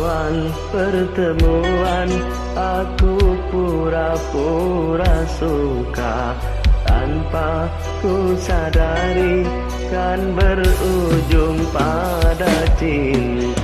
pertemuan, pertemuan aku pura-pura suka. Tanpa ku sadari kan berujung pada cinta.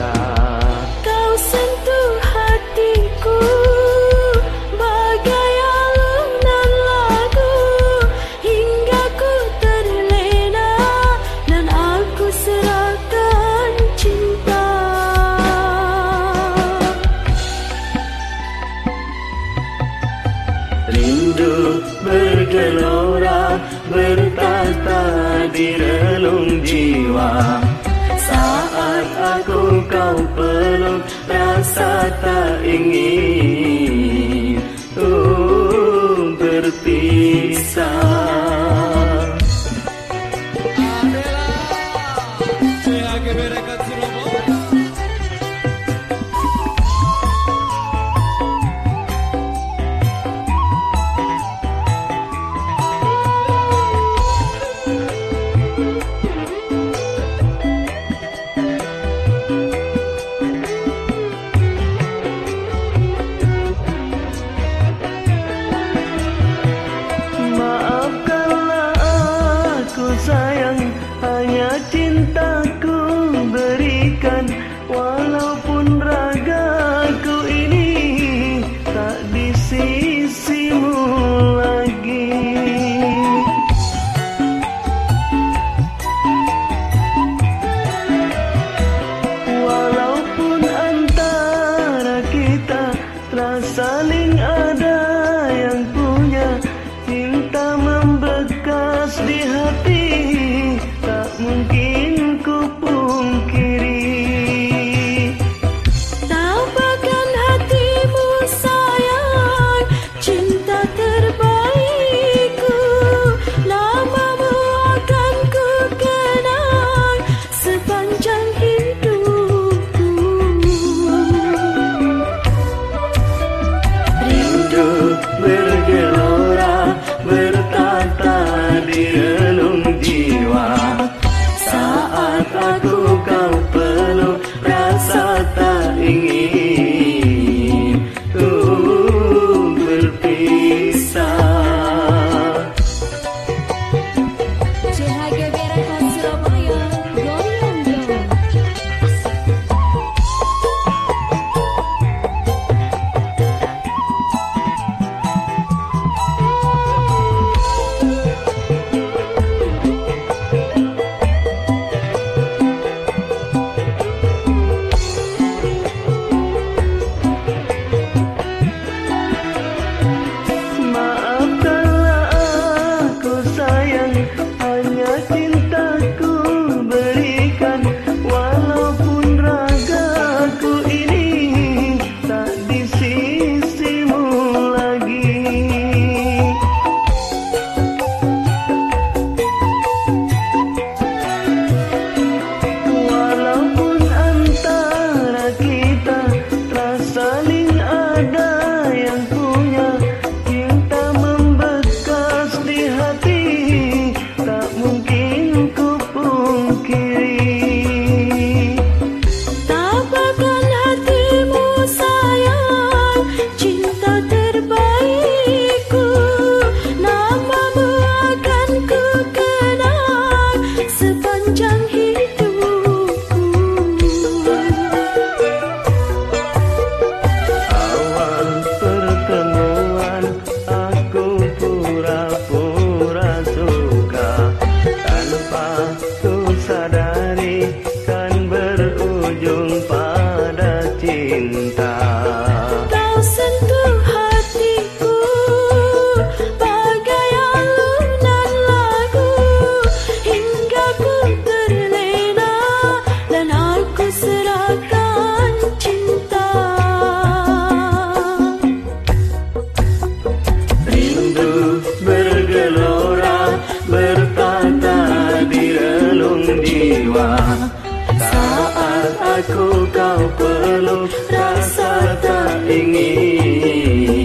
jiwa. Saat aku kau peluk, rasa tak ingin untuk berpisah. jiwa. Saat aku kau peluk rasa tak ingin.